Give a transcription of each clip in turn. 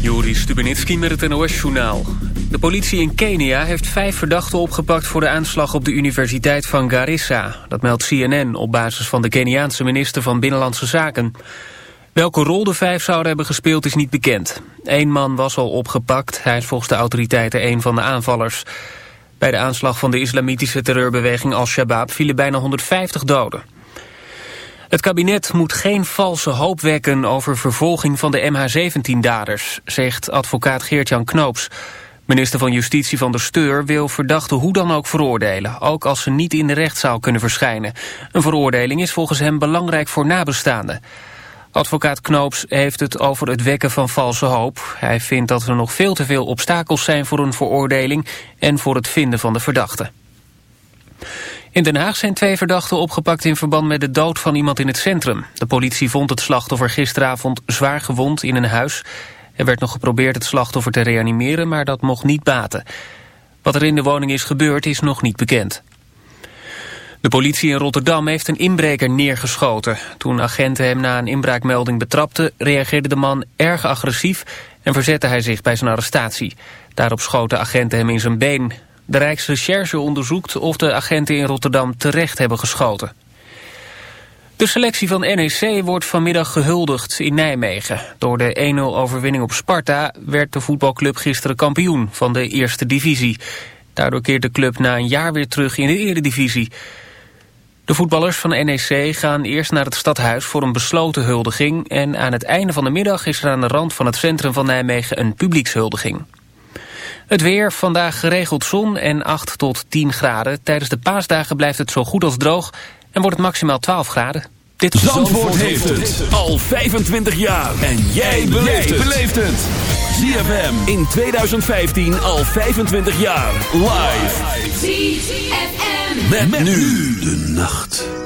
Juri Stubenitski met het NOS-journaal. De politie in Kenia heeft vijf verdachten opgepakt... voor de aanslag op de Universiteit van Garissa. Dat meldt CNN op basis van de Keniaanse minister van Binnenlandse Zaken. Welke rol de vijf zouden hebben gespeeld is niet bekend. Eén man was al opgepakt. Hij is volgens de autoriteiten een van de aanvallers. Bij de aanslag van de islamitische terreurbeweging Al-Shabaab... vielen bijna 150 doden. Het kabinet moet geen valse hoop wekken over vervolging van de MH17-daders, zegt advocaat Geert-Jan Knoops. Minister van Justitie van der Steur wil verdachten hoe dan ook veroordelen, ook als ze niet in de rechtszaal kunnen verschijnen. Een veroordeling is volgens hem belangrijk voor nabestaanden. Advocaat Knoops heeft het over het wekken van valse hoop. Hij vindt dat er nog veel te veel obstakels zijn voor een veroordeling en voor het vinden van de verdachte. In Den Haag zijn twee verdachten opgepakt in verband met de dood van iemand in het centrum. De politie vond het slachtoffer gisteravond zwaar gewond in een huis. Er werd nog geprobeerd het slachtoffer te reanimeren, maar dat mocht niet baten. Wat er in de woning is gebeurd is nog niet bekend. De politie in Rotterdam heeft een inbreker neergeschoten. Toen agenten hem na een inbraakmelding betrapten... reageerde de man erg agressief en verzette hij zich bij zijn arrestatie. Daarop schoten agenten hem in zijn been. De Rijksrecherche onderzoekt of de agenten in Rotterdam terecht hebben geschoten. De selectie van NEC wordt vanmiddag gehuldigd in Nijmegen. Door de 1-0 overwinning op Sparta werd de voetbalclub gisteren kampioen van de eerste divisie. Daardoor keert de club na een jaar weer terug in de eredivisie. De voetballers van NEC gaan eerst naar het stadhuis voor een besloten huldiging... en aan het einde van de middag is er aan de rand van het centrum van Nijmegen een publiekshuldiging. Het weer, vandaag geregeld zon en 8 tot 10 graden. Tijdens de paasdagen blijft het zo goed als droog en wordt het maximaal 12 graden. Dit Zandvoort, Zandvoort heeft het al 25 jaar. En jij beleeft het. ZFM in 2015 al 25 jaar. Live. ZFM. Met, met nu de nacht.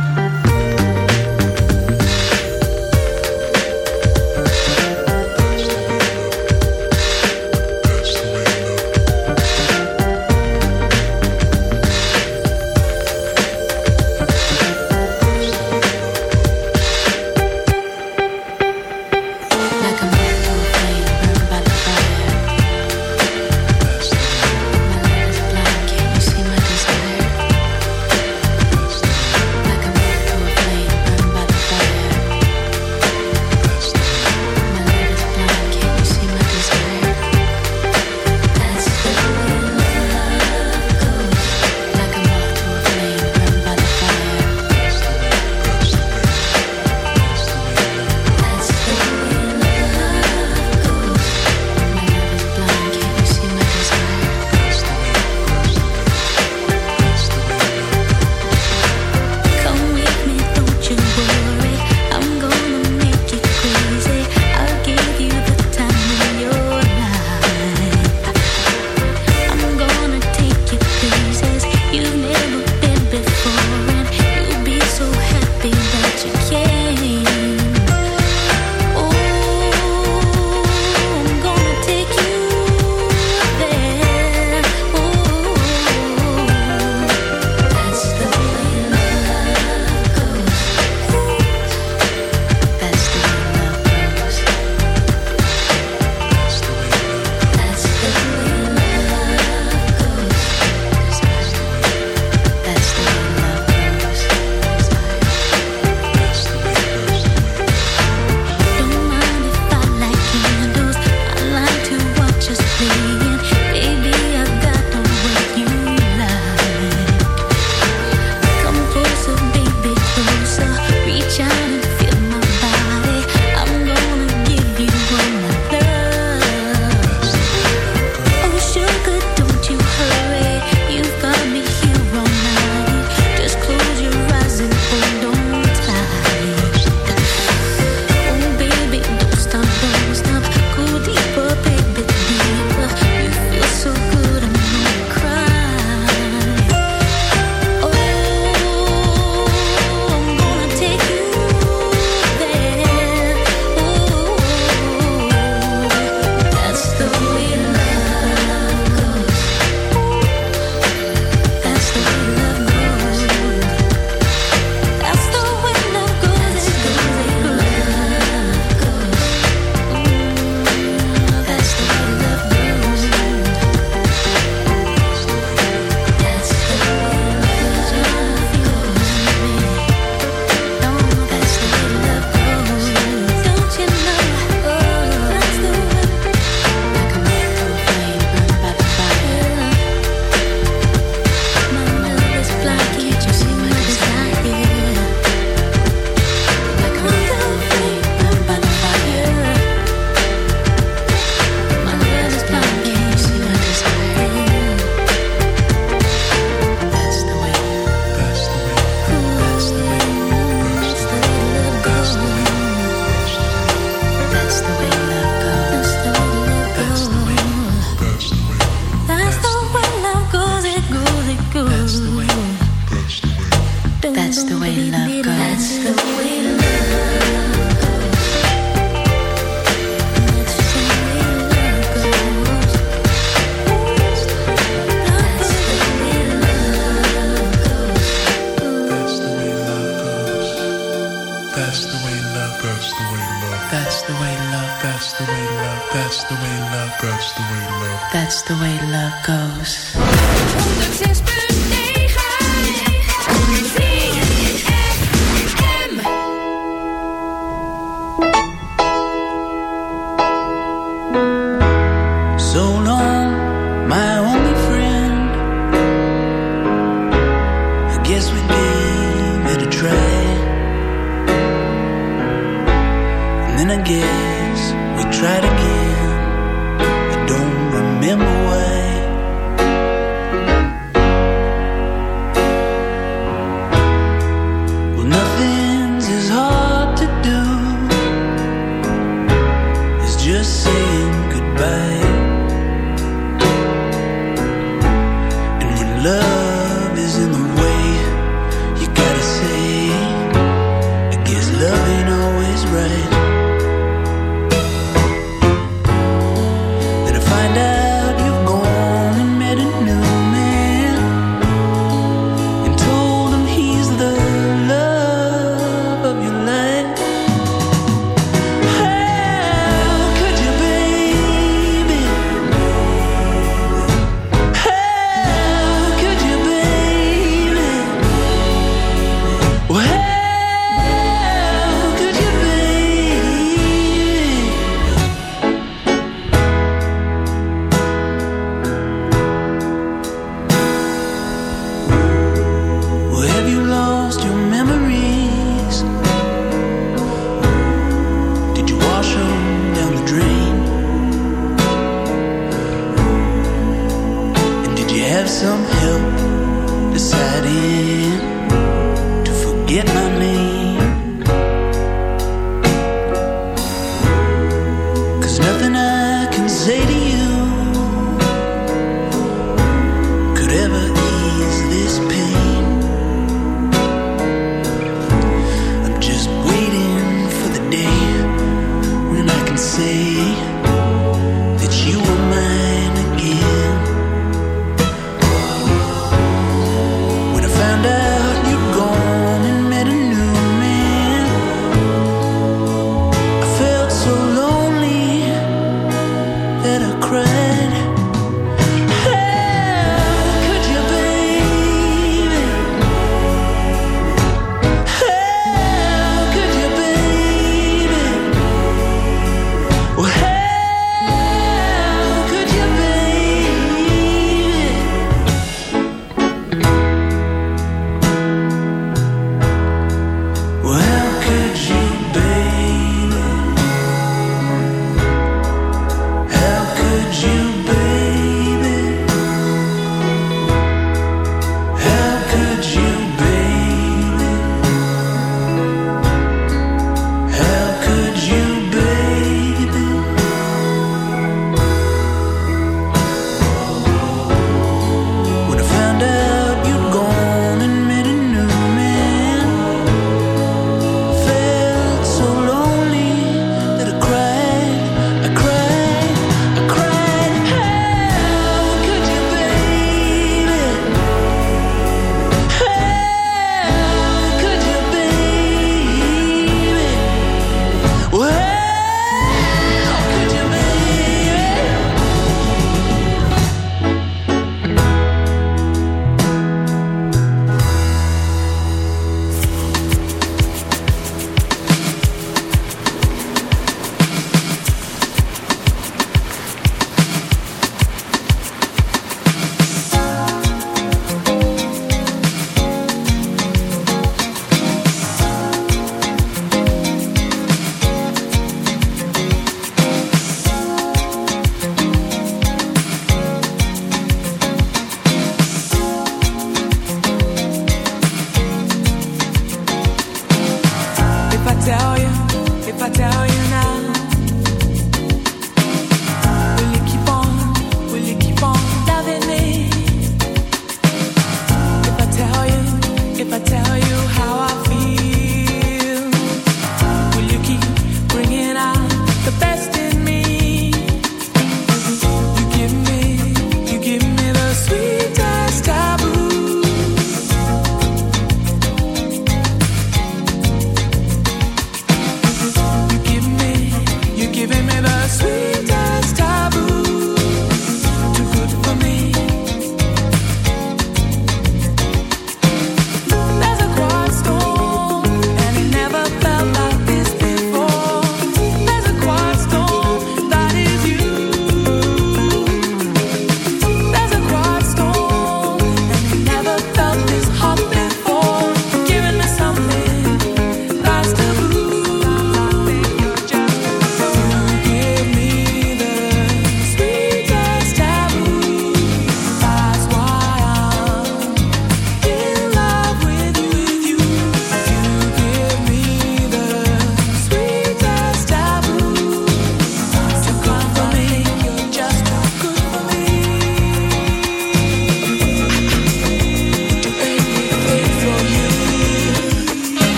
Just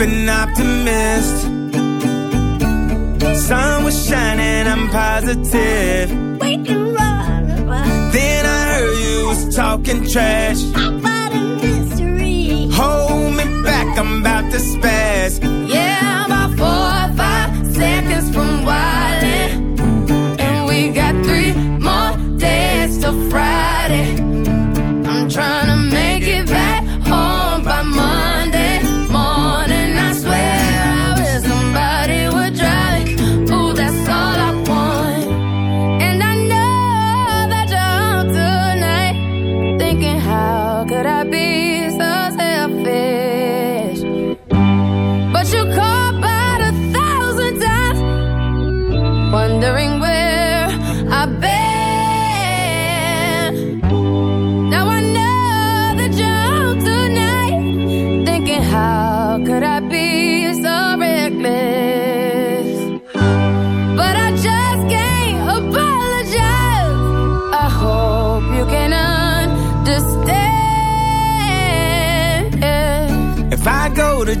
an optimist. Sun was shining, I'm positive. Then I heard you was talking trash. How about a mystery? Whole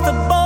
the boat.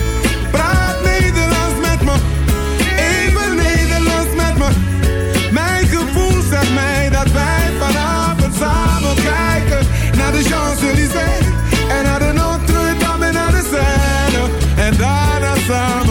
Champs-Élysées, elle a de Notre-Dame, elle de Seine, en a de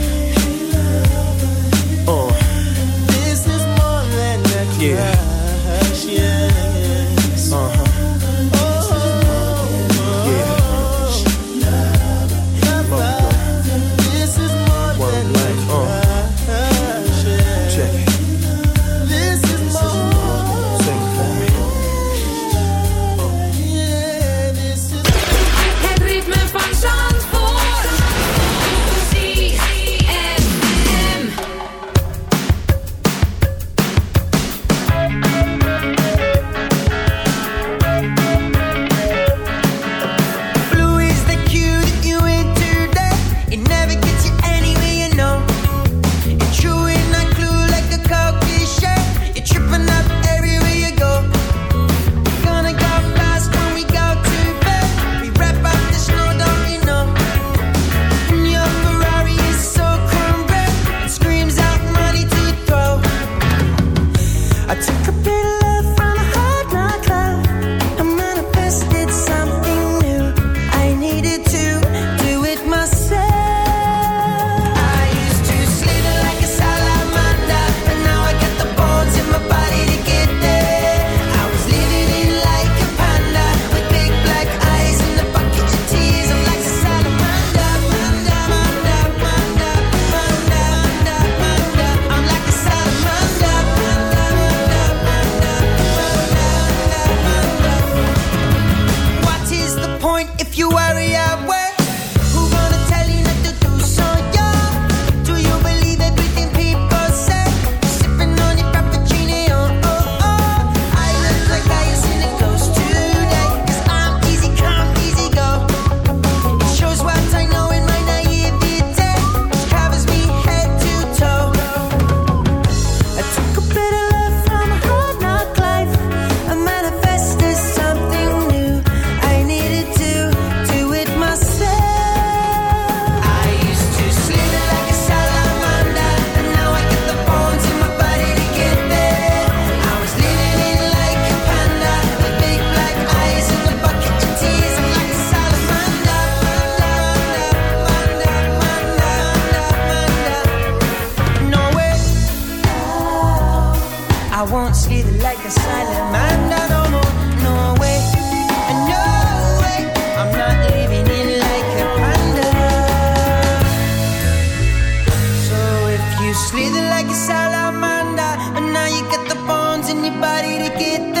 Yeah. Slither like a salamander, and now you got the bones in your body to get there.